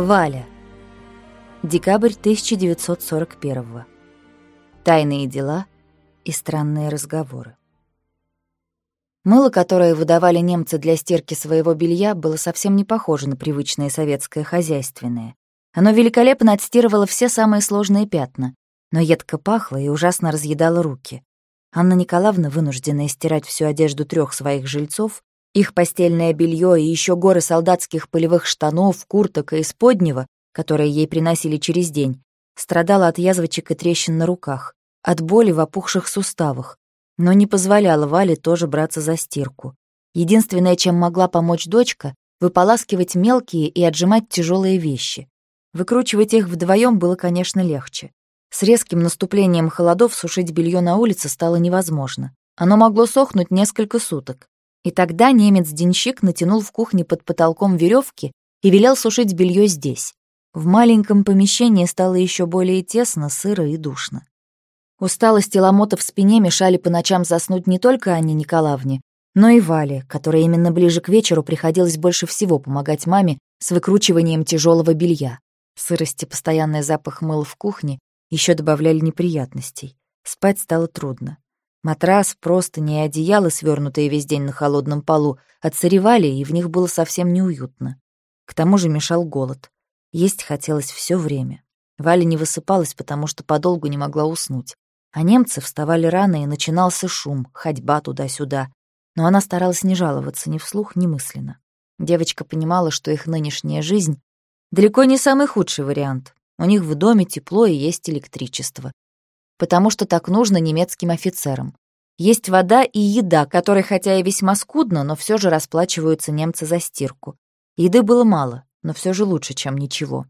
Валя. Декабрь 1941. Тайные дела и странные разговоры. Мыло, которое выдавали немцы для стирки своего белья, было совсем не похоже на привычное советское хозяйственное. Оно великолепно отстирывало все самые сложные пятна, но едко пахло и ужасно разъедало руки. Анна Николаевна, вынужденная стирать всю одежду трех своих жильцов, их постельное белье и еще горы солдатских полевых штанов, курток и исподнего, которые ей приносили через день, страдала от язвочек и трещин на руках, от боли в опухших суставах, но не позволяла Вале тоже браться за стирку. Единственное, чем могла помочь дочка, выполаскивать мелкие и отжимать тяжелые вещи. Выкручивать их вдвоем было, конечно, легче. С резким наступлением холодов сушить белье на улице стало невозможно. Оно могло сохнуть несколько суток. И тогда немец-денщик натянул в кухне под потолком веревки и велел сушить белье здесь. В маленьком помещении стало еще более тесно, сыро и душно. Усталость и ломота в спине мешали по ночам заснуть не только Анне Николаевне, но и Вале, которой именно ближе к вечеру приходилось больше всего помогать маме с выкручиванием тяжелого белья. Сырость и постоянный запах мыла в кухне еще добавляли неприятностей. Спать стало трудно. Матрас, простыни и одеяло, свернутые весь день на холодном полу, отсыревали, и в них было совсем неуютно. К тому же мешал голод. Есть хотелось все время. Валя не высыпалась, потому что подолгу не могла уснуть. А немцы вставали рано, и начинался шум, ходьба туда-сюда. Но она старалась не жаловаться ни вслух, ни мысленно. Девочка понимала, что их нынешняя жизнь далеко не самый худший вариант. У них в доме тепло и есть электричество потому что так нужно немецким офицерам. Есть вода и еда, которой хотя и весьма скудно, но все же расплачиваются немцы за стирку. Еды было мало, но все же лучше, чем ничего.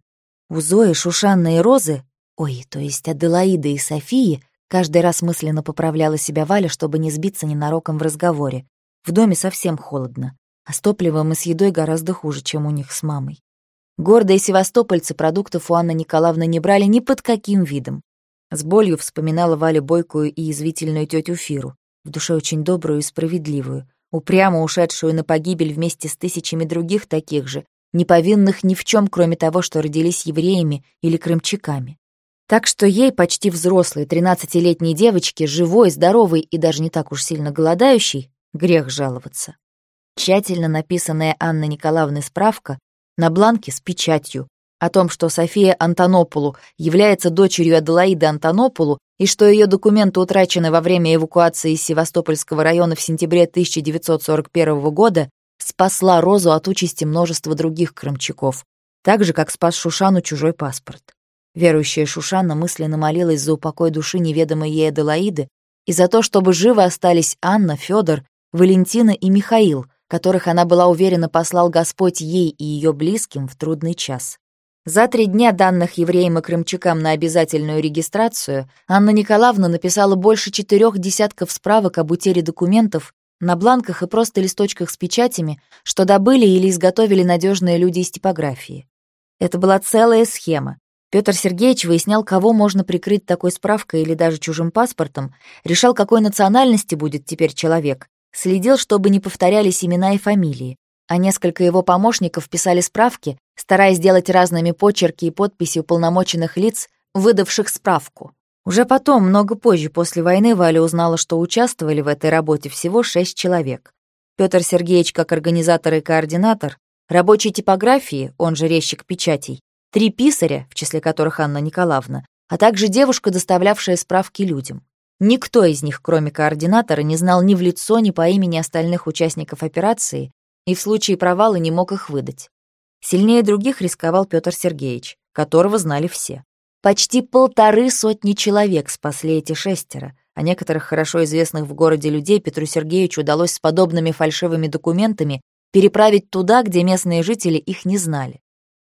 У Зои, Шушанны и Розы, ой, то есть Аделаиды и Софии, каждый раз мысленно поправляла себя Валя, чтобы не сбиться ненароком в разговоре. В доме совсем холодно, а с топливом и с едой гораздо хуже, чем у них с мамой. Гордые севастопольцы продуктов у Анны Николаевны не брали ни под каким видом. С болью вспоминала Валя бойкую и язвительную тетю Фиру, в душе очень добрую и справедливую, упрямо ушедшую на погибель вместе с тысячами других таких же, не повинных ни в чем, кроме того, что родились евреями или крымчаками. Так что ей, почти взрослой, тринадцатилетней девочке, живой, здоровой и даже не так уж сильно голодающей, грех жаловаться. Тщательно написанная Анной Николаевной справка на бланке с печатью, о том, что София Антонополу является дочерью Аделаиды Антонополу и что ее документы утрачены во время эвакуации из Севастопольского района в сентябре 1941 года, спасла Розу от участи множества других крымчаков, так же, как спас Шушану чужой паспорт. Верующая Шушана мысленно молилась за упокой души неведомой ей Аделаиды и за то, чтобы живы остались Анна, Федор, Валентина и Михаил, которых она была уверена послал Господь ей и ее близким в трудный час. За три дня данных евреям и крымчакам на обязательную регистрацию Анна Николаевна написала больше четырех десятков справок об утере документов на бланках и просто листочках с печатями, что добыли или изготовили надежные люди из типографии. Это была целая схема. Петр Сергеевич выяснял, кого можно прикрыть такой справкой или даже чужим паспортом, решал, какой национальности будет теперь человек, следил, чтобы не повторялись имена и фамилии, а несколько его помощников писали справки, стараясь сделать разными почерки и подписи уполномоченных лиц, выдавших справку. Уже потом, много позже, после войны, Валя узнала, что участвовали в этой работе всего шесть человек. Петр Сергеевич как организатор и координатор, рабочий типографии, он же резчик печатей, три писаря, в числе которых Анна Николаевна, а также девушка, доставлявшая справки людям. Никто из них, кроме координатора, не знал ни в лицо, ни по имени остальных участников операции, и в случае провала не мог их выдать. Сильнее других рисковал Петр Сергеевич, которого знали все. Почти полторы сотни человек спасли эти шестеро, а некоторых хорошо известных в городе людей Петру Сергеевичу удалось с подобными фальшивыми документами переправить туда, где местные жители их не знали.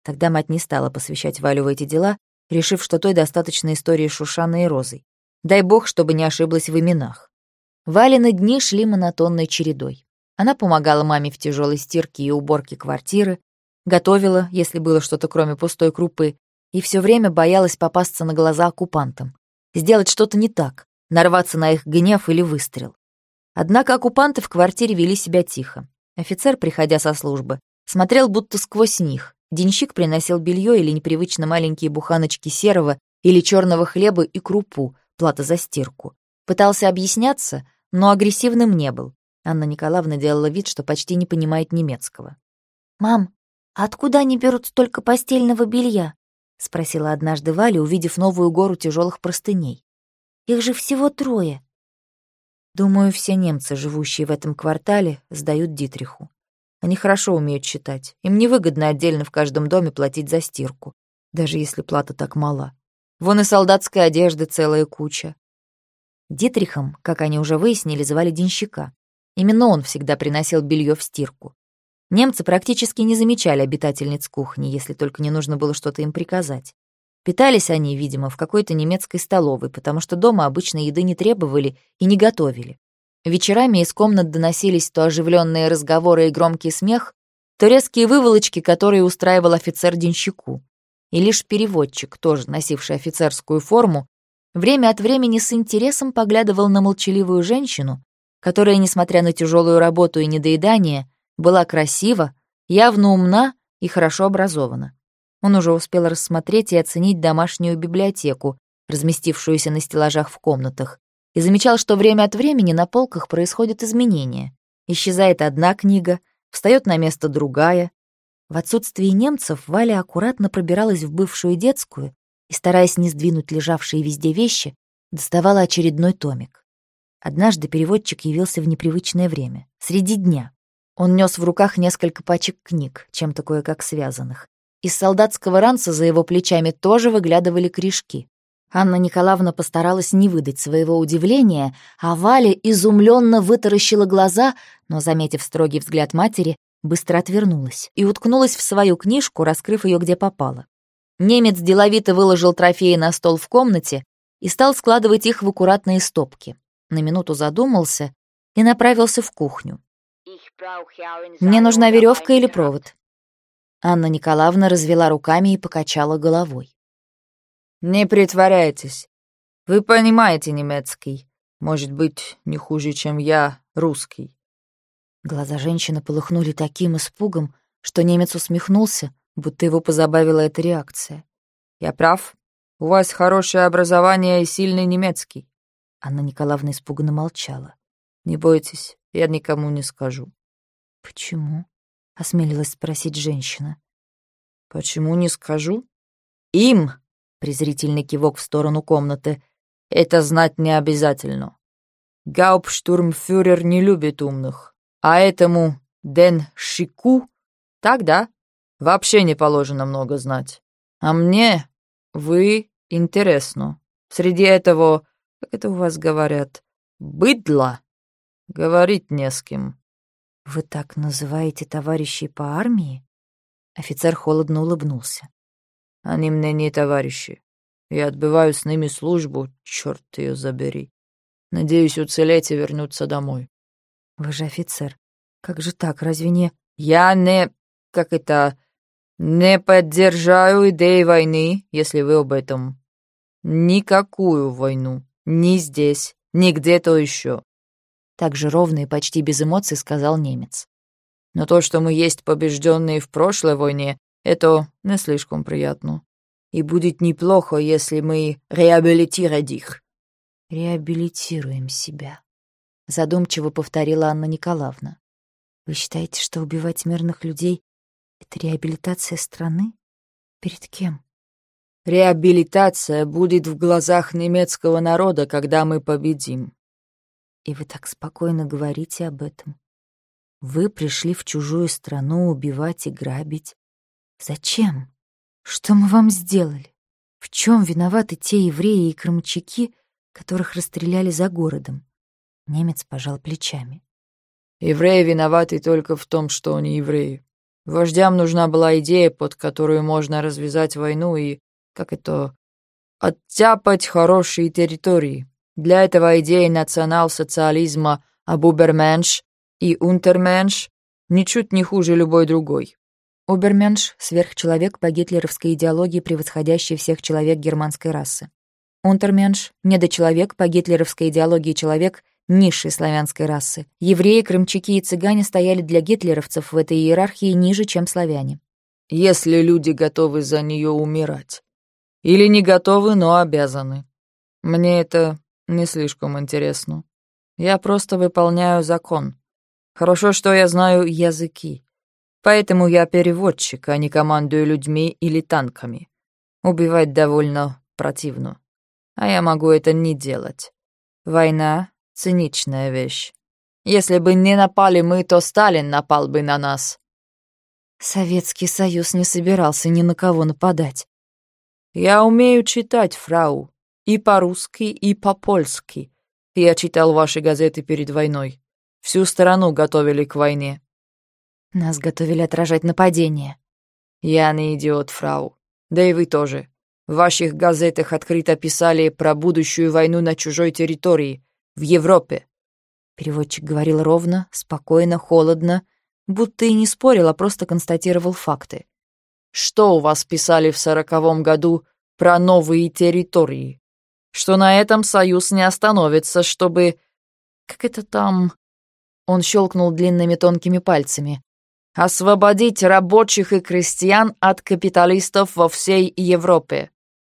Тогда мать не стала посвящать Валю в эти дела, решив, что той достаточно истории Шушаны и Розой. Дай бог, чтобы не ошиблась в именах. Валины дни шли монотонной чередой. Она помогала маме в тяжелой стирке и уборке квартиры, готовила, если было что-то кроме пустой крупы, и все время боялась попасться на глаза оккупантам, сделать что-то не так, нарваться на их гнев или выстрел. Однако оккупанты в квартире вели себя тихо. Офицер, приходя со службы, смотрел будто сквозь них, Денщик приносил белье или непривычно маленькие буханочки серого или черного хлеба и крупу, плата за стирку. Пытался объясняться, но агрессивным не был. Анна Николаевна делала вид, что почти не понимает немецкого. «Мам, откуда они берут столько постельного белья?» — спросила однажды Валя, увидев новую гору тяжелых простыней. «Их же всего трое». Думаю, все немцы, живущие в этом квартале, сдают Дитриху. Они хорошо умеют считать. Им невыгодно отдельно в каждом доме платить за стирку, даже если плата так мала. Вон и солдатской одежды целая куча. Дитрихом, как они уже выяснили, звали денщика. Именно он всегда приносил белье в стирку. Немцы практически не замечали обитательниц кухни, если только не нужно было что-то им приказать. Питались они, видимо, в какой-то немецкой столовой, потому что дома обычно еды не требовали и не готовили. Вечерами из комнат доносились то оживленные разговоры и громкий смех, то резкие выволочки, которые устраивал офицер денщику. И лишь переводчик, тоже носивший офицерскую форму, время от времени с интересом поглядывал на молчаливую женщину, которая, несмотря на тяжелую работу и недоедание, была красива, явно умна и хорошо образована. Он уже успел рассмотреть и оценить домашнюю библиотеку, разместившуюся на стеллажах в комнатах, и замечал, что время от времени на полках происходят изменения. Исчезает одна книга, встает на место другая. В отсутствии немцев Валя аккуратно пробиралась в бывшую детскую и, стараясь не сдвинуть лежавшие везде вещи, доставала очередной томик. Однажды переводчик явился в непривычное время, среди дня. Он нес в руках несколько пачек книг, чем-то кое-как связанных. Из солдатского ранца за его плечами тоже выглядывали корешки. Анна Николаевна постаралась не выдать своего удивления, а Валя изумленно вытаращила глаза, но, заметив строгий взгляд матери, быстро отвернулась и уткнулась в свою книжку, раскрыв ее где попало. Немец деловито выложил трофеи на стол в комнате и стал складывать их в аккуратные стопки. На минуту задумался и направился в кухню. «Мне нужна веревка или провод?» Анна Николаевна развела руками и покачала головой. Не притворяйтесь. Вы понимаете немецкий. Может быть, не хуже, чем я, русский. Глаза женщины полыхнули таким испугом, что немец усмехнулся, будто его позабавила эта реакция. «Я прав? У вас хорошее образование и сильный немецкий». Анна Николаевна испуганно молчала. «Не бойтесь, я никому не скажу». «Почему?» — осмелилась спросить женщина. «Почему не скажу? Им презрительный кивок в сторону комнаты. «Это знать не обязательно. Гауптштурмфюрер не любит умных, а этому Ден Шику так да, вообще не положено много знать. А мне вы интересно. Среди этого, как это у вас говорят, быдла, говорить не с кем». «Вы так называете товарищей по армии?» Офицер холодно улыбнулся. Они мне не товарищи. Я отбываю с ними службу, черт ее забери. Надеюсь уцелеть и вернуться домой. Вы же офицер. Как же так, разве не... Я не... Как это... Не поддержаю идеи войны, если вы об этом. Никакую войну. Ни здесь, ни где-то еще. Так же ровно и почти без эмоций сказал немец. Но то, что мы есть побежденные в прошлой войне, это не слишком приятно. И будет неплохо, если мы реабилитируем их. Реабилитируем себя. Задумчиво повторила Анна Николаевна. Вы считаете, что убивать мирных людей — это реабилитация страны? Перед кем? Реабилитация будет в глазах немецкого народа, когда мы победим. И вы так спокойно говорите об этом. Вы пришли в чужую страну убивать и грабить, Зачем? Что мы вам сделали? В чем виноваты те евреи и крымчаки, которых расстреляли за городом? Немец пожал плечами. Евреи виноваты только в том, что они евреи. Вождям нужна была идея, под которую можно развязать войну и, как это, оттяпать хорошие территории. Для этого идеи национал-социализма обуберменш и унтерменш ничуть не хуже любой другой. Оберменш — сверхчеловек по гитлеровской идеологии, превосходящий всех человек германской расы. Унтерменш — недочеловек по гитлеровской идеологии человек низшей славянской расы. Евреи, крымчаки и цыгане стояли для гитлеровцев в этой иерархии ниже, чем славяне. если люди готовы за нее умирать. Или не готовы, но обязаны. Мне это не слишком интересно. Я просто выполняю закон. Хорошо, что я знаю языки. Поэтому я переводчик, а не командую людьми или танками. Убивать довольно противно. А я могу это не делать. Война — циничная вещь. Если бы не напали мы, то Сталин напал бы на нас. Советский Союз не собирался ни на кого нападать. Я умею читать, фрау. И по-русски, и по-польски. Я читал ваши газеты перед войной. Всю страну готовили к войне. Нас готовили отражать нападение. Я не идиот, фрау. Да и вы тоже. В ваших газетах открыто писали про будущую войну на чужой территории, в Европе. Переводчик говорил ровно, спокойно, холодно, будто и не спорил, а просто констатировал факты. Что у вас писали в сороковом году про новые территории? Что на этом Союз не остановится, чтобы... Как это там... Он щелкнул длинными тонкими пальцами освободить рабочих и крестьян от капиталистов во всей Европе.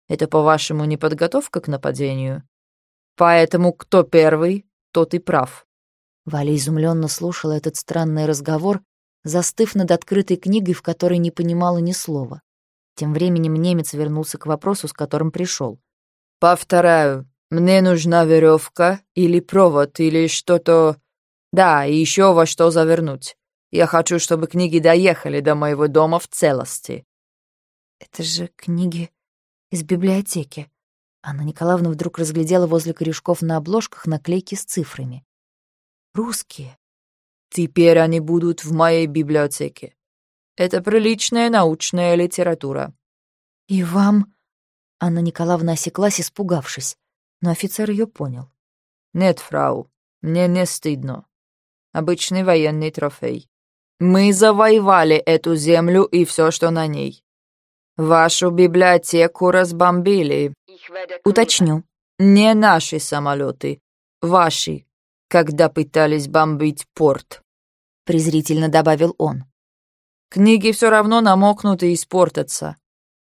Это, по-вашему, не подготовка к нападению? Поэтому кто первый, тот и прав». Валя изумленно слушала этот странный разговор, застыв над открытой книгой, в которой не понимала ни слова. Тем временем немец вернулся к вопросу, с которым пришел. «Повторяю, мне нужна веревка или провод или что-то... Да, и еще во что завернуть. Я хочу, чтобы книги доехали до моего дома в целости». «Это же книги из библиотеки». Анна Николаевна вдруг разглядела возле корешков на обложках наклейки с цифрами. «Русские». «Теперь они будут в моей библиотеке. Это приличная научная литература». «И вам...» Анна Николаевна осеклась, испугавшись, но офицер ее понял. «Нет, фрау, мне не стыдно. Обычный военный трофей. Мы завоевали эту землю и все, что на ней. Вашу библиотеку разбомбили. Уточню. Не наши самолеты, ваши, когда пытались бомбить порт. Презрительно добавил он. Книги все равно намокнут и испортятся.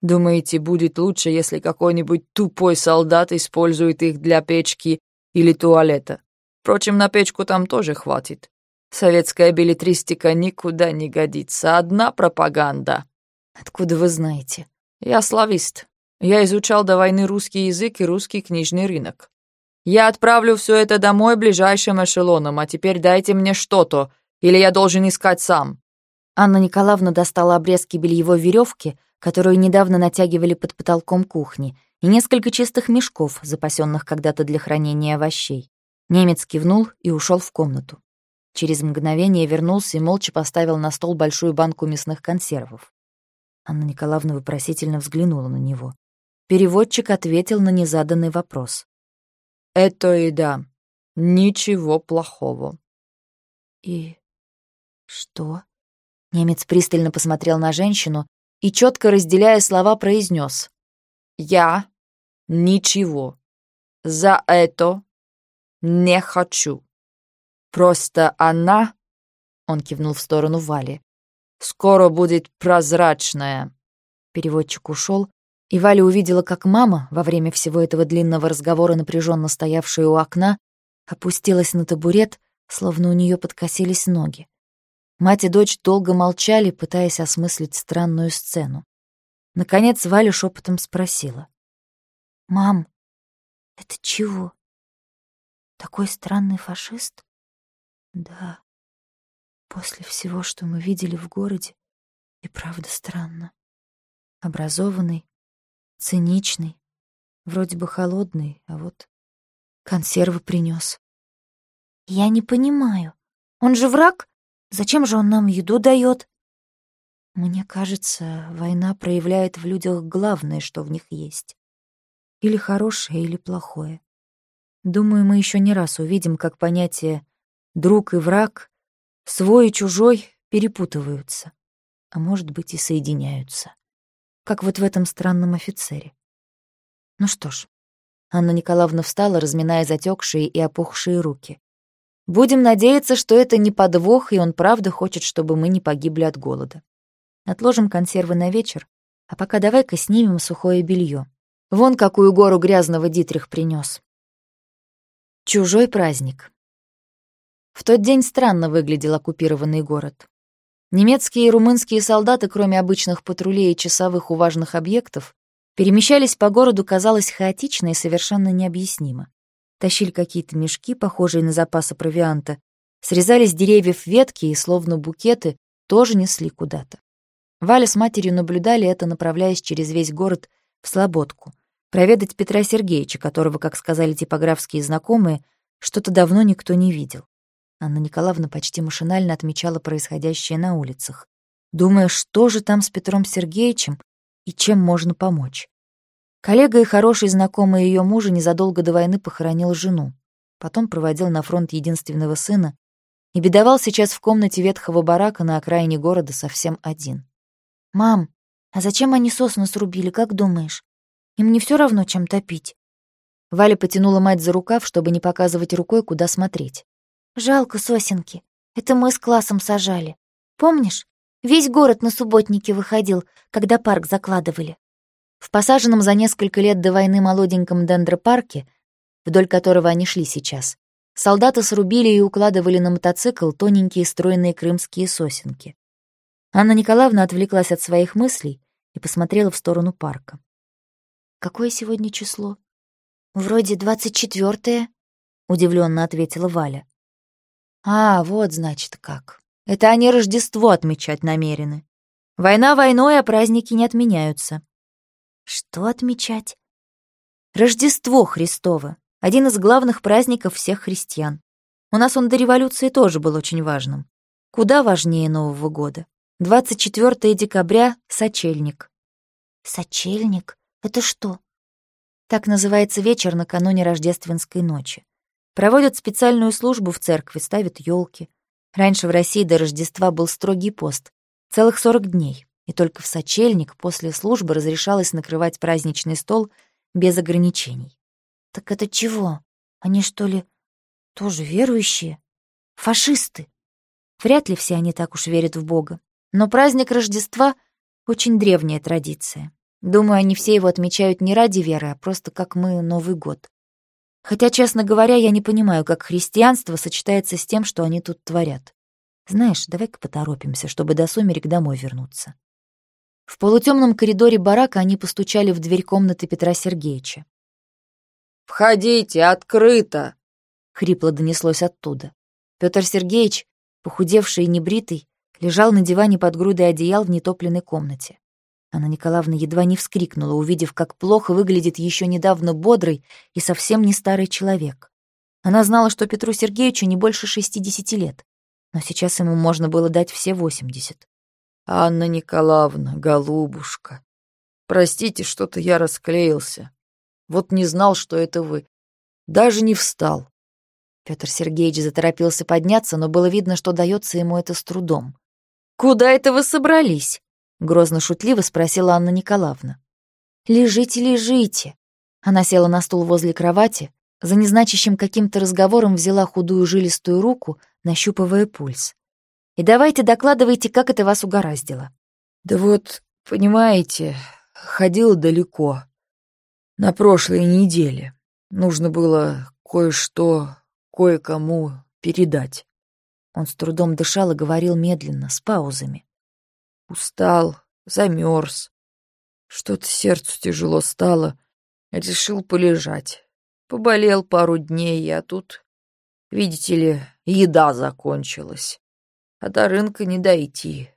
Думаете, будет лучше, если какой-нибудь тупой солдат использует их для печки или туалета? Впрочем, на печку там тоже хватит. Советская билетристика никуда не годится, одна пропаганда. Откуда вы знаете? Я славист. Я изучал до войны русский язык и русский книжный рынок. Я отправлю все это домой ближайшим эшелоном, а теперь дайте мне что-то, или я должен искать сам». Анна Николаевна достала обрезки бельевой веревки, которую недавно натягивали под потолком кухни, и несколько чистых мешков, запасенных когда-то для хранения овощей. Немец кивнул и ушел в комнату. Через мгновение вернулся и молча поставил на стол большую банку мясных консервов. Анна Николаевна вопросительно взглянула на него. Переводчик ответил на незаданный вопрос. «Это еда. Ничего плохого». «И что?» Немец пристально посмотрел на женщину и, четко разделяя слова, произнес: «Я ничего. За это не хочу». Просто она, он кивнул в сторону Вали, скоро будет прозрачная. Переводчик ушел, и Валя увидела, как мама, во время всего этого длинного разговора, напряженно стоявшая у окна, опустилась на табурет, словно у нее подкосились ноги. Мать и дочь долго молчали, пытаясь осмыслить странную сцену. Наконец Валя шепотом спросила. «Мам, это чего? Такой странный фашист?» Да, после всего, что мы видели в городе, и правда странно. Образованный, циничный, вроде бы холодный, а вот консервы принес. Я не понимаю. Он же враг? Зачем же он нам еду дает? Мне кажется, война проявляет в людях главное, что в них есть. Или хорошее, или плохое. Думаю, мы еще не раз увидим, как понятие Друг и враг, свой и чужой перепутываются, а может быть и соединяются. Как вот в этом странном офицере. Ну что ж, Анна Николаевна встала, разминая затекшие и опухшие руки. Будем надеяться, что это не подвох, и он правда хочет, чтобы мы не погибли от голода. Отложим консервы на вечер, а пока давай-ка снимем сухое белье. Вон какую гору грязного Дитрих принес. Чужой праздник. В тот день странно выглядел оккупированный город. Немецкие и румынские солдаты, кроме обычных патрулей и часовых у важных объектов, перемещались по городу, казалось, хаотично и совершенно необъяснимо. Тащили какие-то мешки, похожие на запасы провианта, срезали с деревьев ветки и, словно букеты, тоже несли куда-то. Валя с матерью наблюдали это, направляясь через весь город в Слободку, проведать Петра Сергеевича, которого, как сказали типографские знакомые, что-то давно никто не видел. Анна Николаевна почти машинально отмечала происходящее на улицах, думая, что же там с Петром Сергеевичем и чем можно помочь. Коллега и хороший знакомый ее мужа незадолго до войны похоронил жену, потом проводил на фронт единственного сына и бедовал сейчас в комнате ветхого барака на окраине города совсем один. «Мам, а зачем они сосны срубили, как думаешь? Им не все равно, чем топить?» Валя потянула мать за рукав, чтобы не показывать рукой, куда смотреть. Жалко сосенки. Это мы с классом сажали. Помнишь? Весь город на субботнике выходил, когда парк закладывали. В посаженном за несколько лет до войны молоденьком дендропарке, вдоль которого они шли сейчас, солдаты срубили и укладывали на мотоцикл тоненькие стройные крымские сосенки. Анна Николаевна отвлеклась от своих мыслей и посмотрела в сторону парка. «Какое сегодня число?» «Вроде двадцать четвёртое», — удивлённо ответила Валя. А, вот значит как. Это они Рождество отмечать намерены. Война войной, а праздники не отменяются. Что отмечать? Рождество Христово. Один из главных праздников всех христиан. У нас он до революции тоже был очень важным. Куда важнее Нового года. 24 декабря — сочельник. Сочельник? Это что? Так называется вечер накануне рождественской ночи. Проводят специальную службу в церкви, ставят елки. Раньше в России до Рождества был строгий пост. Целых 40 дней. И только в сочельник после службы разрешалось накрывать праздничный стол без ограничений. Так это чего? Они что ли тоже верующие? Фашисты? Вряд ли все они так уж верят в Бога. Но праздник Рождества — очень древняя традиция. Думаю, они все его отмечают не ради веры, а просто как мы Новый год. Хотя, честно говоря, я не понимаю, как христианство сочетается с тем, что они тут творят. Знаешь, давай-ка поторопимся, чтобы до сумерек домой вернуться. В полутемном коридоре барака они постучали в дверь комнаты Петра Сергеевича. «Входите, открыто!» — хрипло донеслось оттуда. Петр Сергеевич, похудевший и небритый, лежал на диване под грудой одеял в нетопленной комнате. Анна Николаевна едва не вскрикнула, увидев, как плохо выглядит еще недавно бодрый и совсем не старый человек. Она знала, что Петру Сергеевичу не больше шестидесяти лет, но сейчас ему можно было дать все восемьдесят. «Анна Николаевна, голубушка, простите, что-то я расклеился. Вот не знал, что это вы. Даже не встал». Петр Сергеевич заторопился подняться, но было видно, что дается ему это с трудом. «Куда это вы собрались?» — грозно-шутливо спросила Анна Николаевна. «Лежите, лежите!» Она села на стул возле кровати, за незначащим каким-то разговором взяла худую жилистую руку, нащупывая пульс. «И давайте докладывайте, как это вас угораздило». «Да вот, понимаете, ходила далеко. На прошлой неделе. Нужно было кое-что кое-кому передать». Он с трудом дышал и говорил медленно, с паузами. Устал, замерз. Что-то сердцу тяжело стало. Решил полежать. Поболел пару дней, а тут, видите ли, еда закончилась. А до рынка не дойти.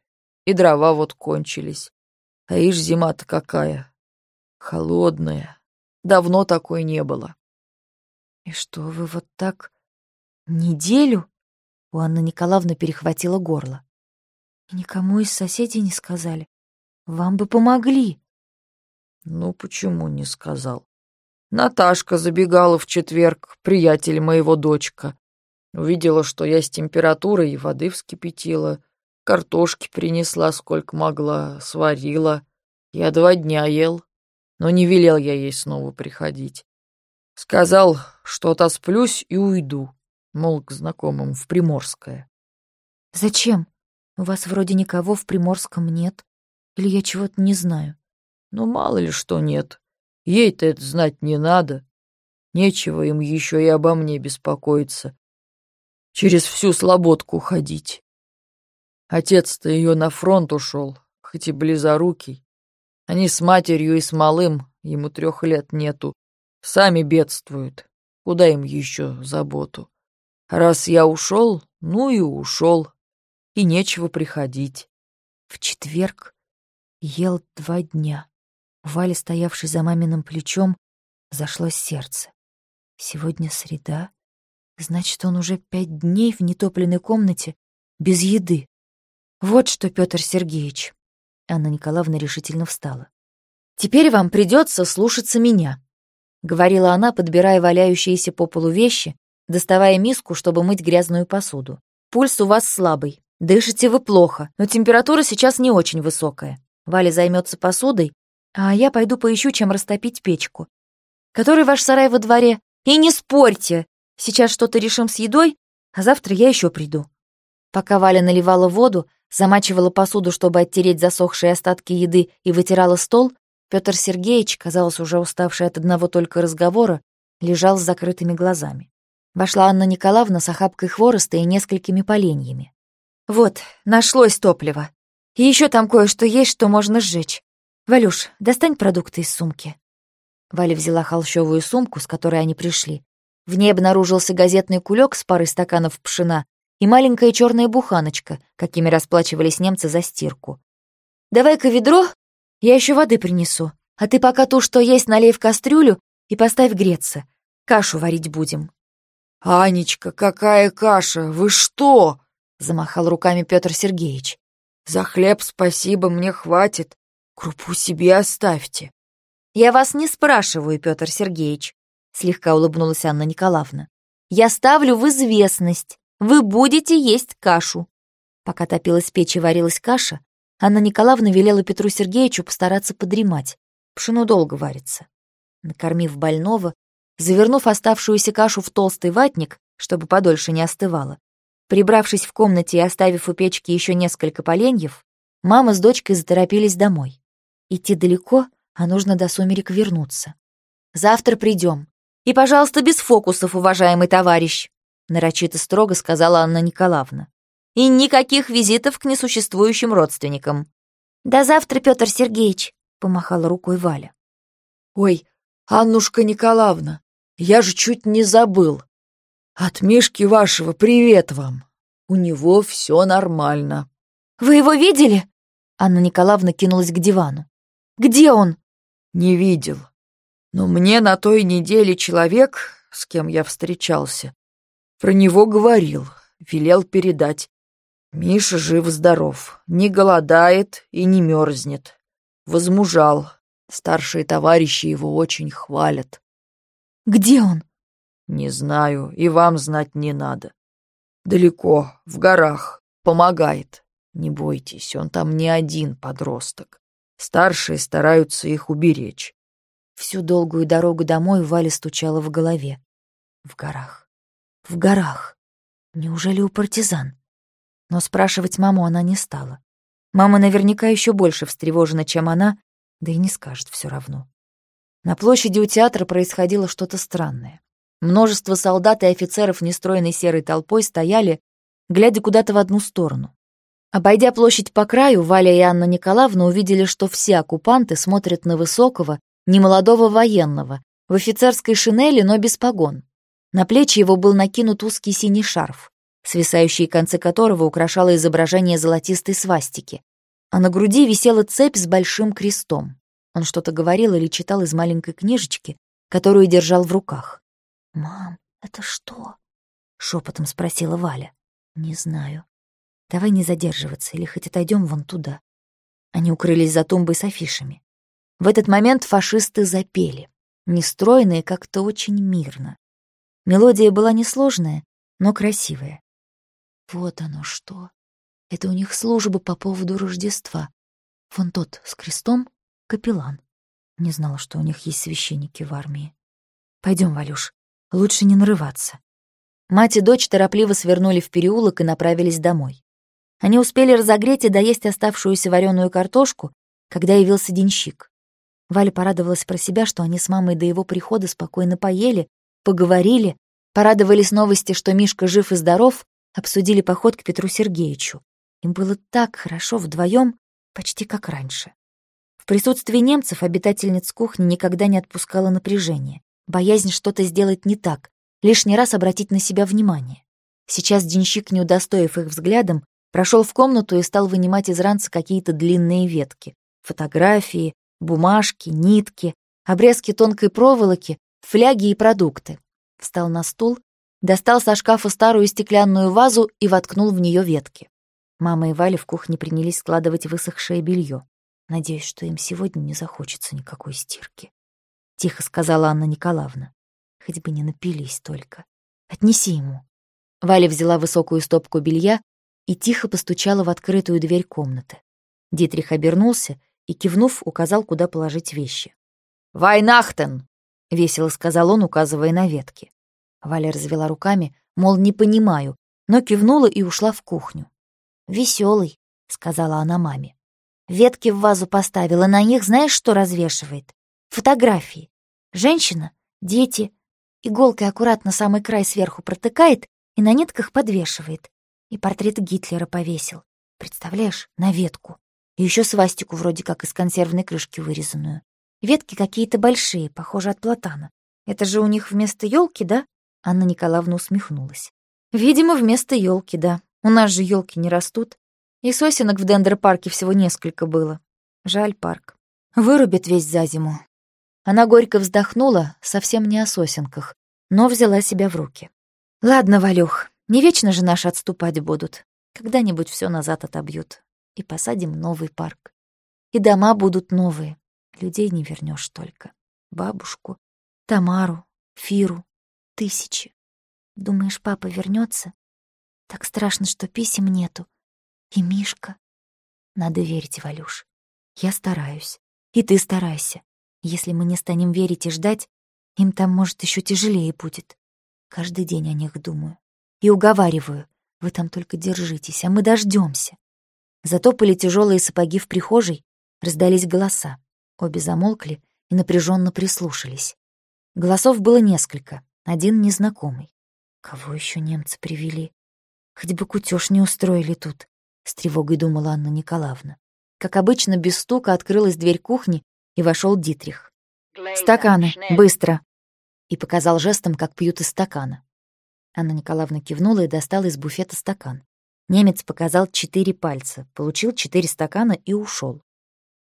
И дрова вот кончились. А ишь зима-то какая. Холодная. Давно такой не было. И что вы вот так неделю? У Анны Николаевны перехватило горло. И никому из соседей не сказали. Вам бы помогли. Ну, почему не сказал? Наташка забегала в четверг, приятель моего дочка. Увидела, что я с температурой, и воды вскипятила. Картошки принесла, сколько могла, сварила. Я два дня ел, но не велел я ей снова приходить. Сказал, что отосплюсь и уйду, мол, к знакомым в Приморское. «Зачем?» У вас вроде никого в Приморском нет. Или я чего-то не знаю? Ну, мало ли что нет. Ей-то это знать не надо. Нечего им еще и обо мне беспокоиться. Через всю слободку ходить. Отец-то ее на фронт ушел, хоть и близорукий. Они с матерью и с малым, ему трех лет нету, сами бедствуют. Куда им еще заботу? Раз я ушел, ну и ушел. И нечего приходить. В четверг ел два дня. У Вали, стоявшей за маминым плечом, зашло сердце. Сегодня среда. Значит, он уже пять дней в нетопленной комнате без еды. Вот что, Петр Сергеевич. Анна Николаевна решительно встала. Теперь вам придется слушаться меня, говорила она, подбирая валяющиеся по полу вещи, доставая миску, чтобы мыть грязную посуду. Пульс у вас слабый, дышите вы плохо, но температура сейчас не очень высокая. Валя займется посудой, а я пойду поищу, чем растопить печку. Который ваш сарай во дворе? И не спорьте! Сейчас что-то решим с едой, а завтра я еще приду». Пока Валя наливала воду, замачивала посуду, чтобы оттереть засохшие остатки еды и вытирала стол, Петр Сергеевич, казалось, уже уставший от одного только разговора, лежал с закрытыми глазами. Вошла Анна Николаевна с охапкой хвороста и несколькими поленьями. «Вот, нашлось топливо. И еще там кое-что есть, что можно сжечь. Валюш, достань продукты из сумки». Валя взяла холщовую сумку, с которой они пришли. В ней обнаружился газетный кулек с парой стаканов пшена и маленькая черная буханочка, какими расплачивались немцы за стирку. «Давай-ка ведро, я еще воды принесу, а ты пока ту, что есть, налей в кастрюлю и поставь греться. Кашу варить будем». «Анечка, какая каша? Вы что?» — замахал руками Петр Сергеевич. «За хлеб спасибо, мне хватит. Крупу себе оставьте». «Я вас не спрашиваю, Петр Сергеевич», — слегка улыбнулась Анна Николаевна. «Я ставлю в известность. Вы будете есть кашу». Пока топилась печь и варилась каша, Анна Николаевна велела Петру Сергеевичу постараться подремать. Пшено долго варится. Накормив больного, завернув оставшуюся кашу в толстый ватник, чтобы подольше не остывала, прибравшись в комнате и оставив у печки еще несколько поленьев, мама с дочкой заторопились домой. Идти далеко — а нужно до сумерек вернуться. Завтра придем. И, пожалуйста, без фокусов, уважаемый товарищ, нарочито строго сказала Анна Николаевна. И никаких визитов к несуществующим родственникам. До завтра, Петр Сергеевич, помахала рукой Валя. Ой, Аннушка Николаевна, я же чуть не забыл. От Мишки вашего привет вам. У него все нормально. Вы его видели? Анна Николаевна кинулась к дивану. Где он? Не видел. Но мне на той неделе человек, с кем я встречался, про него говорил, велел передать. Миша жив-здоров, не голодает и не мерзнет. Возмужал. Старшие товарищи его очень хвалят. Где он? Не знаю, и вам знать не надо. Далеко, в горах, помогает. Не бойтесь, он там не один подросток. Старшие стараются их уберечь. Всю долгую дорогу домой Валя стучала в голове. В горах. В горах. Неужели у партизан? Но спрашивать маму она не стала. Мама наверняка еще больше встревожена, чем она, да и не скажет все равно. На площади у театра происходило что-то странное. Множество солдат и офицеров нестройной серой толпой стояли, глядя куда-то в одну сторону. Обойдя площадь по краю, Валя и Анна Николаевна увидели, что все оккупанты смотрят на высокого, немолодого военного, в офицерской шинели, но без погон. На плечи его был накинут узкий синий шарф, свисающие концы которого украшало изображение золотистой свастики, а на груди висела цепь с большим крестом. Он что-то говорил или читал из маленькой книжечки, которую держал в руках. «Мам, это что?» — шепотом спросила Валя. «Не знаю», Давай не задерживаться, или хоть отойдем вон туда. Они укрылись за тумбой с афишами. В этот момент фашисты запели, нестройно и как-то очень мирно. Мелодия была несложная, но красивая. Вот оно что. Это у них служба по поводу Рождества. Вон тот с крестом — капеллан. Не знала, что у них есть священники в армии. Пойдем, Валюш, лучше не нарываться. Мать и дочь торопливо свернули в переулок и направились домой. Они успели разогреть и доесть оставшуюся вареную картошку, когда явился денщик. Валя порадовалась про себя, что они с мамой до его прихода спокойно поели, поговорили, порадовались новости, что Мишка жив и здоров, обсудили поход к Петру Сергеевичу. Им было так хорошо вдвоем, почти как раньше. В присутствии немцев обитательниц кухни никогда не отпускала напряжение, боязнь что-то сделать не так, лишний раз обратить на себя внимание. Сейчас денщик, не удостоив их взглядом, прошел в комнату и стал вынимать из ранца какие-то длинные ветки. Фотографии, бумажки, нитки, обрезки тонкой проволоки, фляги и продукты. Встал на стул, достал со шкафа старую стеклянную вазу и воткнул в нее ветки. Мама и Валя в кухне принялись складывать высохшее белье. Надеюсь, что им сегодня не захочется никакой стирки. Тихо сказала Анна Николаевна. Хоть бы не напились только. Отнеси ему. Валя взяла высокую стопку белья и тихо постучала в открытую дверь комнаты. Дитрих обернулся и, кивнув, указал, куда положить вещи. «Вайнахтен!» — весело сказал он, указывая на ветки. Валя развела руками, мол, не понимаю, но кивнула и ушла в кухню. Веселый, сказала она маме. «Ветки в вазу поставила, на них знаешь, что развешивает? Фотографии. Женщина, дети. Иголкой аккуратно самый край сверху протыкает и на нитках подвешивает. И портрет Гитлера повесил. Представляешь, на ветку. И еще свастику вроде как из консервной крышки вырезанную. Ветки какие-то большие, похожи от платана. Это же у них вместо елки, да? Анна Николаевна усмехнулась. Видимо, вместо елки, да. У нас же елки не растут. И сосенок в дендропарке всего несколько было. Жаль парк. Вырубит весь за зиму. Она горько вздохнула, совсем не о сосенках, но взяла себя в руки. Ладно, Валюх, не вечно же наши отступать будут. Когда-нибудь все назад отобьют и посадим новый парк. И дома будут новые. Людей не вернешь только. Бабушку, Тамару, Фиру, тысячи. Думаешь, папа вернется? Так страшно, что писем нету. И Мишка. Надо верить, Валюш. Я стараюсь. И ты старайся. Если мы не станем верить и ждать, им там, может, еще тяжелее будет. Каждый день о них думаю. И уговариваю. Вы там только держитесь, а мы дождемся. Затопали тяжелые сапоги в прихожей, раздались голоса. Обе замолкли и напряженно прислушались. Голосов было несколько, один незнакомый. Кого еще немцы привели? Хоть бы кутеж не устроили тут, с тревогой думала Анна Николаевна. Как обычно, без стука открылась дверь кухни, и вошел Дитрих. «Стаканы, быстро!» И показал жестом, как пьют из стакана. Анна Николаевна кивнула и достала из буфета стакан. Немец показал четыре пальца, получил четыре стакана и ушел.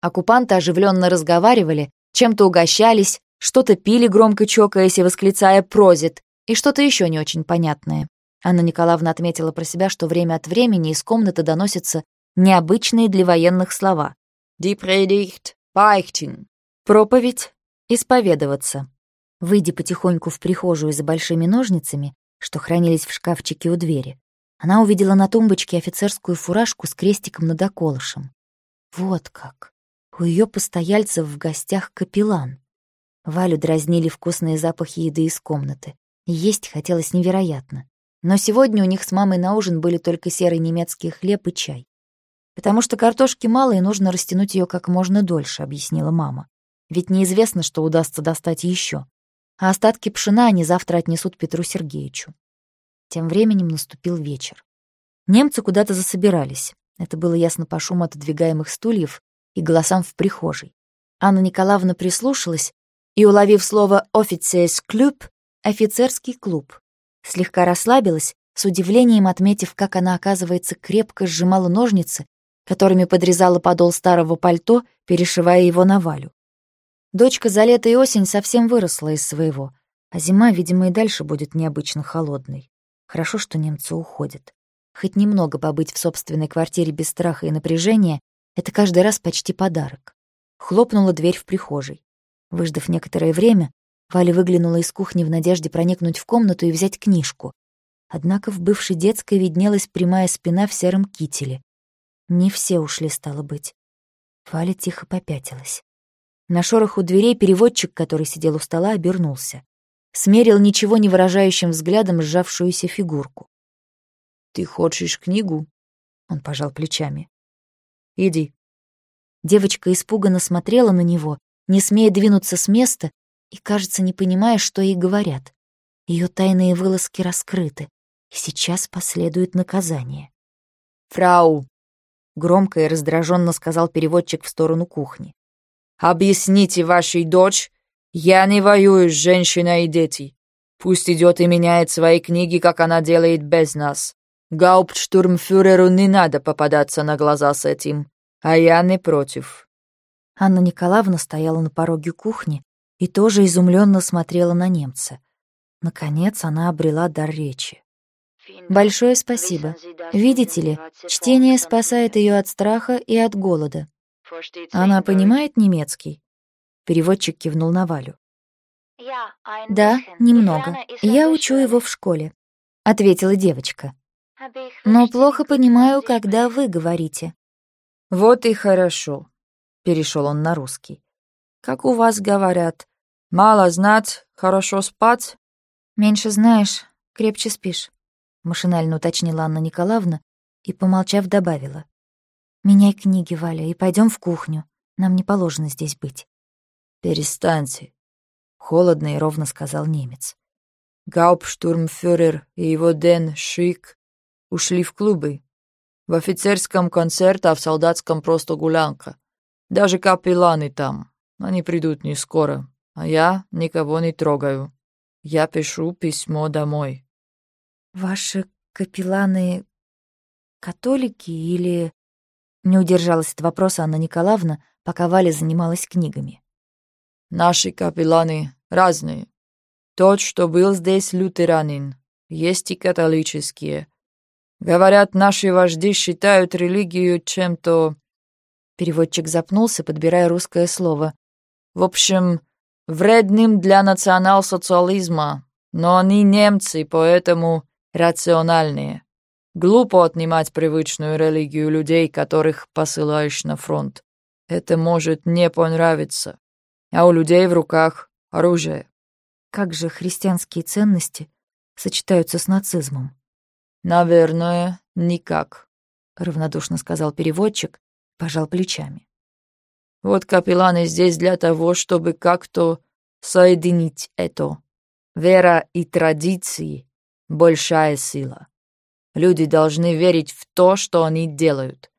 Оккупанты оживленно разговаривали, чем-то угощались, что-то пили, громко чокаясь и восклицая «прозит», и что-то еще не очень понятное. Анна Николаевна отметила про себя, что время от времени из комнаты доносятся необычные для военных слова. «Die Predigt beichten» — проповедь, исповедоваться. Выйдя потихоньку в прихожую за большими ножницами, что хранились в шкафчике у двери, она увидела на тумбочке офицерскую фуражку с крестиком над околышем. Вот как. У ее постояльцев в гостях капеллан. Валю дразнили вкусные запахи еды из комнаты. Есть хотелось невероятно. Но сегодня у них с мамой на ужин были только серый немецкий хлеб и чай. «Потому что картошки мало, и нужно растянуть ее как можно дольше», — объяснила мама. «Ведь неизвестно, что удастся достать еще. А остатки пшена они завтра отнесут Петру Сергеевичу. Тем временем наступил вечер. Немцы куда-то засобирались. Это было ясно по шуму отодвигаемых стульев и голосам в прихожей. Анна Николаевна прислушалась и, уловив слово «офицерс клуб», офицерский клуб, слегка расслабилась, с удивлением отметив, как она, оказывается, крепко сжимала ножницы, которыми подрезала подол старого пальто, перешивая его на Валю. Дочка за лето и осень совсем выросла из своего, а зима, видимо, и дальше будет необычно холодной. Хорошо, что немцы уходят. Хоть немного побыть в собственной квартире без страха и напряжения — это каждый раз почти подарок. Хлопнула дверь в прихожей. Выждав некоторое время, Валя выглянула из кухни в надежде проникнуть в комнату и взять книжку. Однако в бывшей детской виднелась прямая спина в сером кителе. Не все ушли, стало быть. Валя тихо попятилась. На шорох у дверей переводчик, который сидел у стола, обернулся смерил ничего не выражающим взглядом сжавшуюся фигурку. «Ты хочешь книгу?» — он пожал плечами. «Иди». Девочка испуганно смотрела на него, не смея двинуться с места и, кажется, не понимая, что ей говорят. Ее тайные вылазки раскрыты, и сейчас последует наказание. «Фрау!» — громко и раздраженно сказал переводчик в сторону кухни. «Объясните вашей дочь, я не воюю с женщиной и детьми. Пусть идет и меняет свои книги, как она делает без нас. Гауптштурмфюреру не надо попадаться на глаза с этим, а я не против». Анна Николаевна стояла на пороге кухни и тоже изумленно смотрела на немца. Наконец она обрела дар речи. «Большое спасибо. Видите ли, чтение спасает ее от страха и от голода. Она понимает немецкий?» Переводчик кивнул на Валю. «Да, немного. Я учу его в школе», — ответила девочка. «Но плохо понимаю, когда вы говорите». «Вот и хорошо», — перешел он на русский. «Как у вас говорят, мало знать, хорошо спать?» «Меньше знаешь, крепче спишь», — машинально уточнила Анна Николаевна и, помолчав, добавила. «Меняй книги, Валя, и пойдем в кухню. Нам не положено здесь быть». «Перестаньте», — холодно и ровно сказал немец. Гауптштурмфюрер и его Дэн Шик ушли в клубы. В офицерском концерт, а в солдатском просто гулянка. Даже капелланы там. Они придут не скоро, а я никого не трогаю. Я пишу письмо домой. Ваши капелланы католики или... Не удержалась от вопроса Анна Николаевна, пока Валя занималась книгами. Наши капелланы разные. Тот, что был здесь лютеранин, есть и католические. Говорят, наши вожди считают религию чем-то... Переводчик запнулся, подбирая русское слово. В общем, вредным для национал-социализма, но они немцы, поэтому рациональные. Глупо отнимать привычную религию людей, которых посылаешь на фронт. Это может не понравиться а у людей в руках оружие. Как же христианские ценности сочетаются с нацизмом? Наверное, никак, равнодушно сказал переводчик, пожал плечами. Вот капелланы здесь для того, чтобы как-то соединить это. Вера и традиции — большая сила. Люди должны верить в то, что они делают.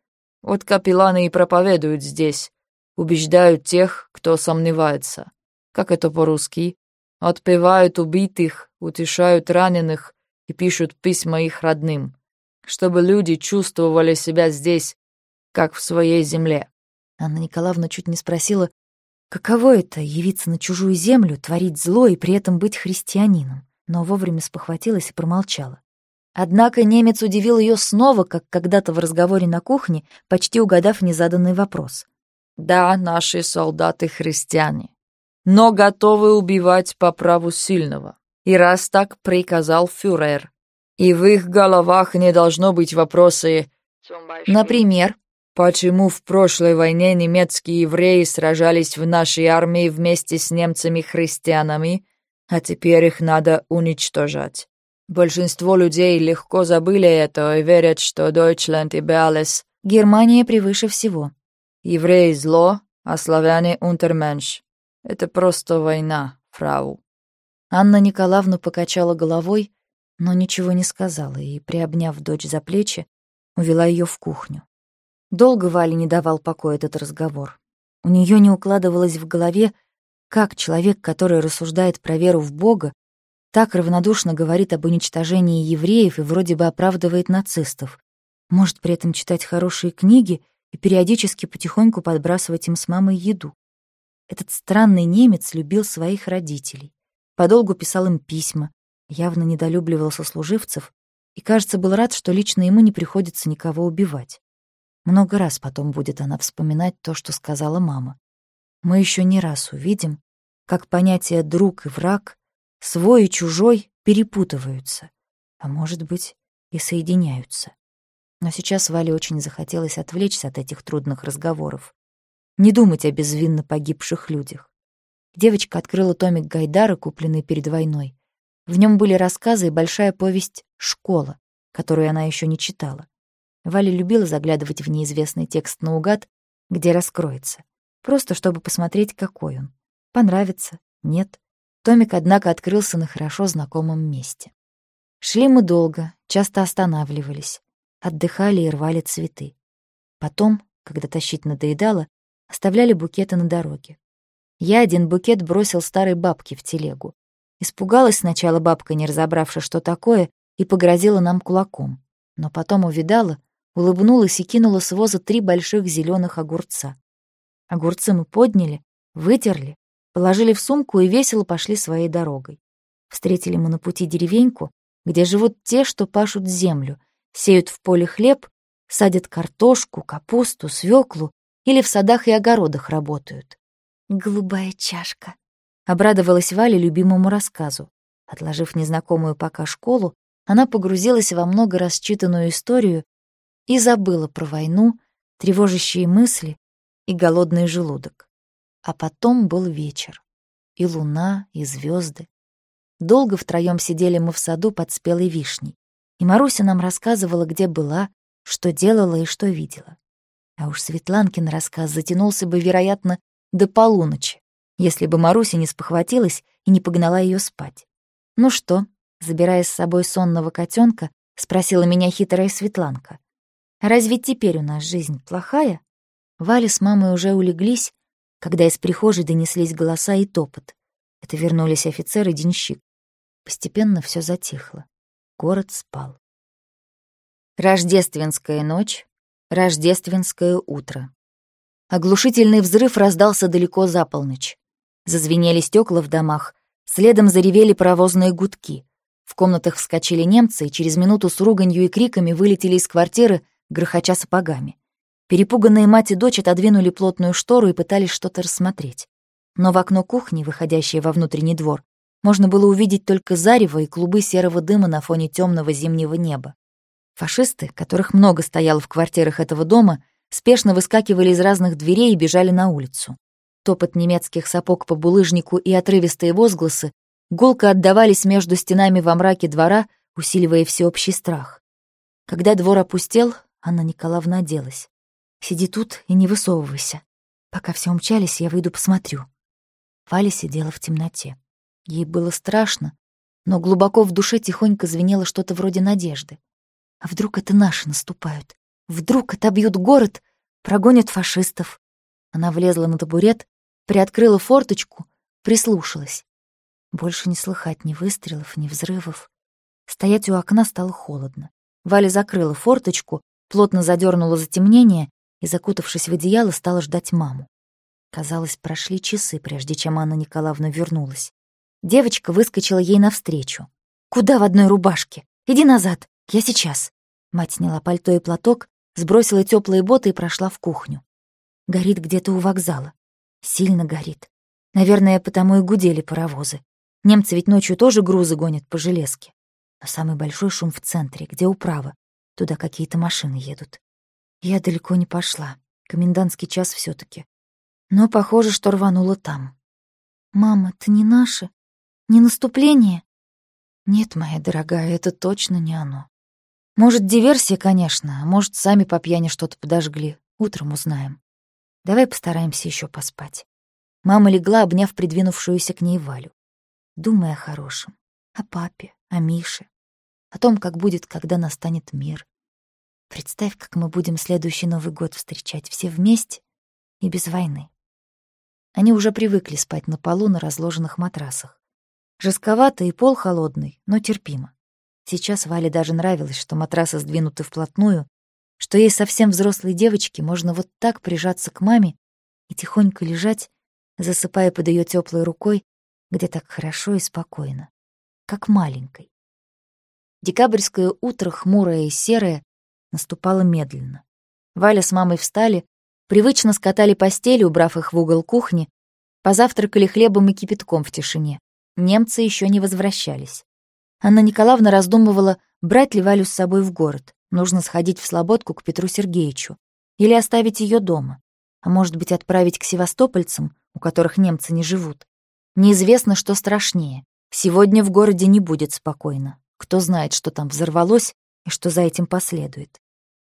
Вот капелланы и проповедуют здесь, убеждают тех, кто сомневается. Как это по-русски? Отпевают убитых, утешают раненых и пишут письма их родным, чтобы люди чувствовали себя здесь, как в своей земле. Анна Николаевна чуть не спросила, каково это — явиться на чужую землю, творить зло и при этом быть христианином, но вовремя спохватилась и промолчала. Однако немец удивил ее снова, как когда-то в разговоре на кухне, почти угадав незаданный вопрос. Да, наши солдаты христиане, но готовы убивать по праву сильного. И раз так приказал фюрер, и в их головах не должно быть вопросы, например, почему в прошлой войне немецкие евреи сражались в нашей армии вместе с немцами-христианами, а теперь их надо уничтожать. Большинство людей легко забыли это и верят, что Deutschland и Alles Германия превыше всего. Евреи — зло, а славяне — унтерменш. Это просто война, фрау». Анна Николаевна покачала головой, но ничего не сказала и, приобняв дочь за плечи, увела ее в кухню. Долго Вале не давал покоя этот разговор. У нее не укладывалось в голове, как человек, который рассуждает про веру в Бога, так равнодушно говорит об уничтожении евреев и вроде бы оправдывает нацистов, может при этом читать хорошие книги — и периодически потихоньку подбрасывать им с мамой еду. Этот странный немец любил своих родителей, подолгу писал им письма, явно недолюбливал сослуживцев и, кажется, был рад, что лично ему не приходится никого убивать. Много раз потом будет она вспоминать то, что сказала мама. Мы еще не раз увидим, как понятия «друг» и «враг», «свой» и «чужой» перепутываются, а, может быть, и соединяются. Но сейчас Вале очень захотелось отвлечься от этих трудных разговоров. Не думать о безвинно погибших людях. Девочка открыла томик Гайдара, купленный перед войной. В нем были рассказы и большая повесть «Школа», которую она еще не читала. Валя любила заглядывать в неизвестный текст наугад где раскроется. Просто чтобы посмотреть, какой он. Понравится? Нет. Томик, однако, открылся на хорошо знакомом месте. Шли мы долго, часто останавливались, отдыхали и рвали цветы. Потом, когда тащить надоедало, оставляли букеты на дороге. Я один букет бросил старой бабке в телегу. Испугалась сначала бабка, не разобравши, что такое, и погрозила нам кулаком. Но потом увидала, улыбнулась и кинула с воза три больших зеленых огурца. Огурцы мы подняли, вытерли, положили в сумку и весело пошли своей дорогой. Встретили мы на пути деревеньку, где живут те, что пашут землю, сеют в поле хлеб, садят картошку, капусту, свеклу или в садах и огородах работают. «Голубая чашка», — обрадовалась Валя любимому рассказу. Отложив незнакомую пока школу, она погрузилась во много расчитанную историю и забыла про войну, тревожащие мысли и голодный желудок. А потом был вечер. И луна, и звезды. Долго втроем сидели мы в саду под спелой вишней, и Маруся нам рассказывала, где была, что делала и что видела. А уж Светланкин рассказ затянулся бы, вероятно, до полуночи, если бы Маруся не спохватилась и не погнала ее спать. «Ну что?» — забирая с собой сонного котенка, спросила меня хитрая Светланка. «Разве теперь у нас жизнь плохая?» Валя с мамой уже улеглись, когда из прихожей донеслись голоса и топот. Это вернулись офицер и денщик. Постепенно все затихло. Город спал. Рождественская ночь, рождественское утро. Оглушительный взрыв раздался далеко за полночь. Зазвенели стекла в домах, следом заревели паровозные гудки. В комнатах вскочили немцы и через минуту с руганью и криками вылетели из квартиры, грохоча сапогами. Перепуганные мать и дочь отодвинули плотную штору и пытались что-то рассмотреть. Но в окно кухни, выходящее во внутренний двор, можно было увидеть только зарево и клубы серого дыма на фоне темного зимнего неба. Фашисты, которых много стояло в квартирах этого дома, спешно выскакивали из разных дверей и бежали на улицу. Топот немецких сапог по булыжнику и отрывистые возгласы гулко отдавались между стенами во мраке двора, усиливая всеобщий страх. Когда двор опустел, Анна Николаевна оделась. Сиди тут и не высовывайся. Пока все умчались, я выйду посмотрю». Валя сидела в темноте. Ей было страшно, но глубоко в душе тихонько звенело что-то вроде надежды. А вдруг это наши наступают? Вдруг отобьют город, прогонят фашистов? Она влезла на табурет, приоткрыла форточку, прислушалась. Больше не слыхать ни выстрелов, ни взрывов. Стоять у окна стало холодно. Валя закрыла форточку, плотно задернула затемнение и, закутавшись в одеяло, стала ждать маму. Казалось, прошли часы, прежде чем Анна Николаевна вернулась. Девочка выскочила ей навстречу. «Куда в одной рубашке? Иди назад, я сейчас». Мать сняла пальто и платок, сбросила теплые боты и прошла в кухню. Горит где-то у вокзала. Сильно горит. Наверное, потому и гудели паровозы. Немцы ведь ночью тоже грузы гонят по железке. Но самый большой шум в центре, где управа. Туда какие-то машины едут. Я далеко не пошла. Комендантский час все таки Но похоже, что рванула там. «Мама, ты не наша? Не наступление?» «Нет, моя дорогая, это точно не оно. Может, диверсия, конечно, а может, сами по пьяни что-то подожгли. Утром узнаем. Давай постараемся еще поспать». Мама легла, обняв придвинувшуюся к ней Валю. Думая о хорошем, о папе, о Мише, о том, как будет, когда настанет мир. Представь, как мы будем следующий Новый год встречать все вместе и без войны. Они уже привыкли спать на полу на разложенных матрасах. Жестковато и пол холодный, но терпимо. Сейчас Вале даже нравилось, что матрасы сдвинуты вплотную, что ей совсем взрослой девочке можно вот так прижаться к маме и тихонько лежать, засыпая под ее теплой рукой, где так хорошо и спокойно, как маленькой. Декабрьское утро, хмурое и серое, наступала медленно. Валя с мамой встали, привычно скатали постели, убрав их в угол кухни, позавтракали хлебом и кипятком в тишине. Немцы еще не возвращались. Анна Николаевна раздумывала, брать ли Валю с собой в город. Нужно сходить в Слободку к Петру Сергеевичу. Или оставить ее дома. А может быть, отправить к севастопольцам, у которых немцы не живут. Неизвестно, что страшнее. Сегодня в городе не будет спокойно. Кто знает, что там взорвалось и что за этим последует.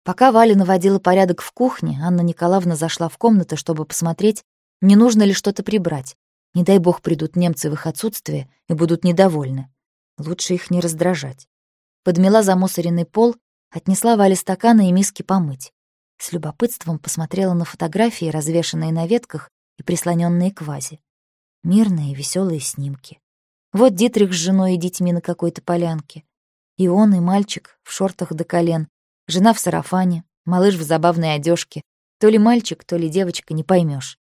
Пока Валя наводила порядок в кухне, Анна Николаевна зашла в комнату, чтобы посмотреть, не нужно ли что-то прибрать. Не дай бог придут немцы в их отсутствие и будут недовольны. Лучше их не раздражать. Подмела замусоренный пол, отнесла Вале стаканы и миски помыть. С любопытством посмотрела на фотографии, развешанные на ветках и прислоненные к вазе. Мирные, веселые снимки. Вот Дитрих с женой и детьми на какой-то полянке. И он, и мальчик в шортах до колен, жена в сарафане, малыш в забавной одежке. То ли мальчик, то ли девочка, не поймешь.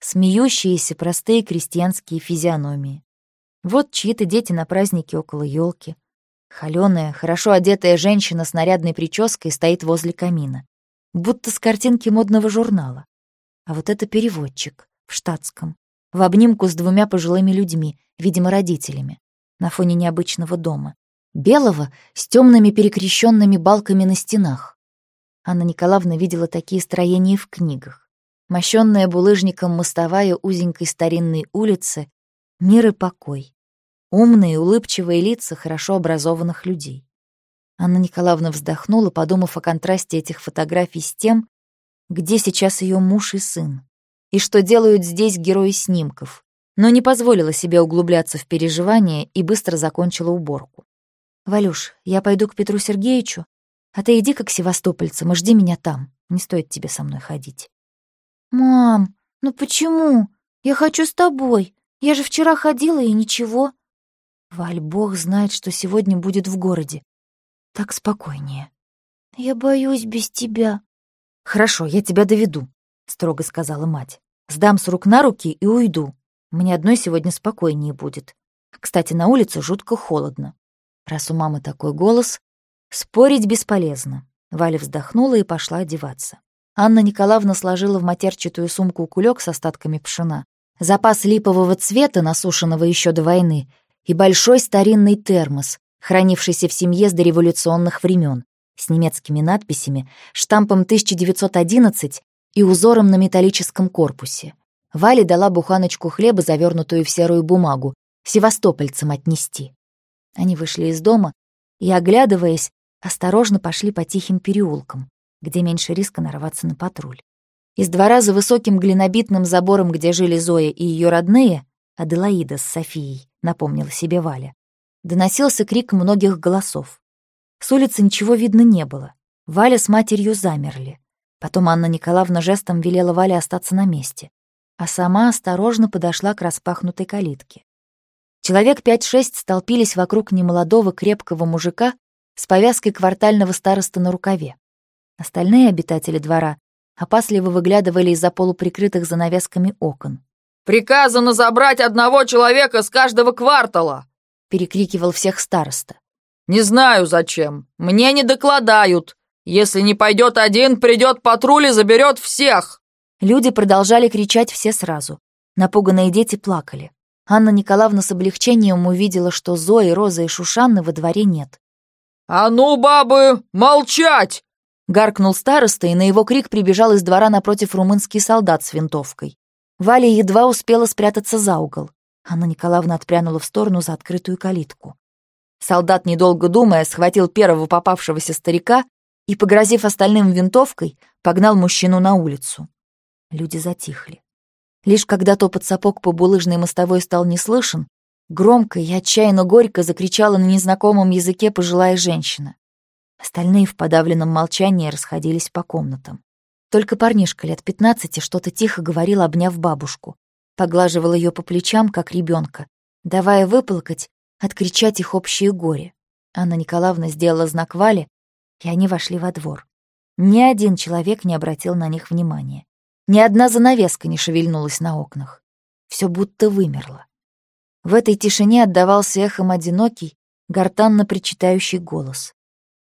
Смеющиеся простые крестьянские физиономии. Вот чьи-то дети на празднике около елки. Холёная, хорошо одетая женщина с нарядной прической стоит возле камина. Будто с картинки модного журнала. А вот это переводчик в штатском, в обнимку с двумя пожилыми людьми, видимо, родителями, на фоне необычного дома. Белого с темными перекрещенными балками на стенах. Анна Николаевна видела такие строения в книгах. Мощенная булыжником мостовая узенькой старинной улицы, мир и покой. Умные, улыбчивые лица хорошо образованных людей. Анна Николаевна вздохнула, подумав о контрасте этих фотографий с тем, где сейчас ее муж и сын, и что делают здесь герои снимков, но не позволила себе углубляться в переживания и быстро закончила уборку. «Валюш, я пойду к Петру Сергеевичу, а ты иди как севастопольцам и жди меня там. Не стоит тебе со мной ходить». «Мам, ну почему? Я хочу с тобой. Я же вчера ходила и ничего». «Валь, бог знает, что сегодня будет в городе. Так спокойнее». «Я боюсь без тебя», «Хорошо, я тебя доведу», — строго сказала мать. «Сдам с рук на руки и уйду. Мне одной сегодня спокойнее будет. Кстати, на улице жутко холодно. Раз у мамы такой голос, спорить бесполезно». Валя вздохнула и пошла одеваться. Анна Николаевна сложила в матерчатую сумку кулек с остатками пшена, запас липового цвета, насушенного еще до войны, и большой старинный термос, хранившийся в семье с дореволюционных времен с немецкими надписями, штампом 1911 и узором на металлическом корпусе. Вале дала буханочку хлеба, завернутую в серую бумагу, севастопольцам отнести. Они вышли из дома и, оглядываясь, осторожно пошли по тихим переулкам, где меньше риска нарваться на патруль. Из двора за высоким глинобитным забором, где жили Зоя и ее родные, Аделаида с Софией, напомнила себе Валя, доносился крик многих голосов. С улицы ничего видно не было. Валя с матерью замерли. Потом Анна Николаевна жестом велела Вале остаться на месте, а сама осторожно подошла к распахнутой калитке. Человек пять-шесть столпились вокруг немолодого крепкого мужика с повязкой квартального староста на рукаве. Остальные обитатели двора опасливо выглядывали из-за полуприкрытых занавесками окон. «Приказано забрать одного человека с каждого квартала!» — перекрикивал всех староста. «Не знаю зачем. Мне не докладают. Если не пойдет один, придет патруль и заберет всех!» Люди продолжали кричать все сразу. Напуганные дети плакали. Анна Николаевна с облегчением увидела, что Зои, Розы и Шушанны во дворе нет. «А ну, бабы, молчать!» Гаркнул староста, и на его крик прибежал из двора напротив румынский солдат с винтовкой. Валя едва успела спрятаться за угол. Анна Николаевна отпрянула в сторону за открытую калитку. Солдат, недолго думая, схватил первого попавшегося старика и, погрозив остальным винтовкой, погнал мужчину на улицу. Люди затихли. Лишь когда топот сапог по булыжной мостовой стал неслышен, громко и отчаянно горько закричала на незнакомом языке пожилая женщина. Остальные в подавленном молчании расходились по комнатам. Только парнишка лет пятнадцати что-то тихо говорил, обняв бабушку. Поглаживал ее по плечам, как ребенка, давая выплакать откричать их общее горе. Анна Николаевна сделала знак Вале, и они вошли во двор. Ни один человек не обратил на них внимания. Ни одна занавеска не шевельнулась на окнах. Все будто вымерло. В этой тишине отдавался эхом одинокий, гортанно причитающий голос.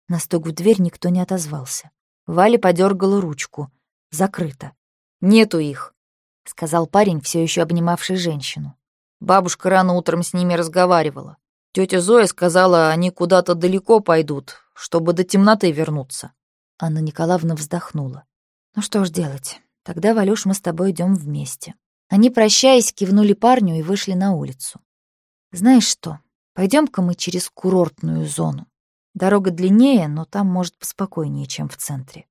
На стук в дверь никто не отозвался. Валя подергала ручку. Закрыто. «Нету их», — сказал парень, все еще обнимавший женщину. Бабушка рано утром с ними разговаривала. Тетя Зоя сказала, они куда-то далеко пойдут, чтобы до темноты вернуться. Анна Николаевна вздохнула. Ну что ж делать? Тогда, Валюш, мы с тобой идем вместе. Они, прощаясь, кивнули парню и вышли на улицу. Знаешь что, пойдем-ка мы через курортную зону. Дорога длиннее, но там, может, поспокойнее, чем в центре.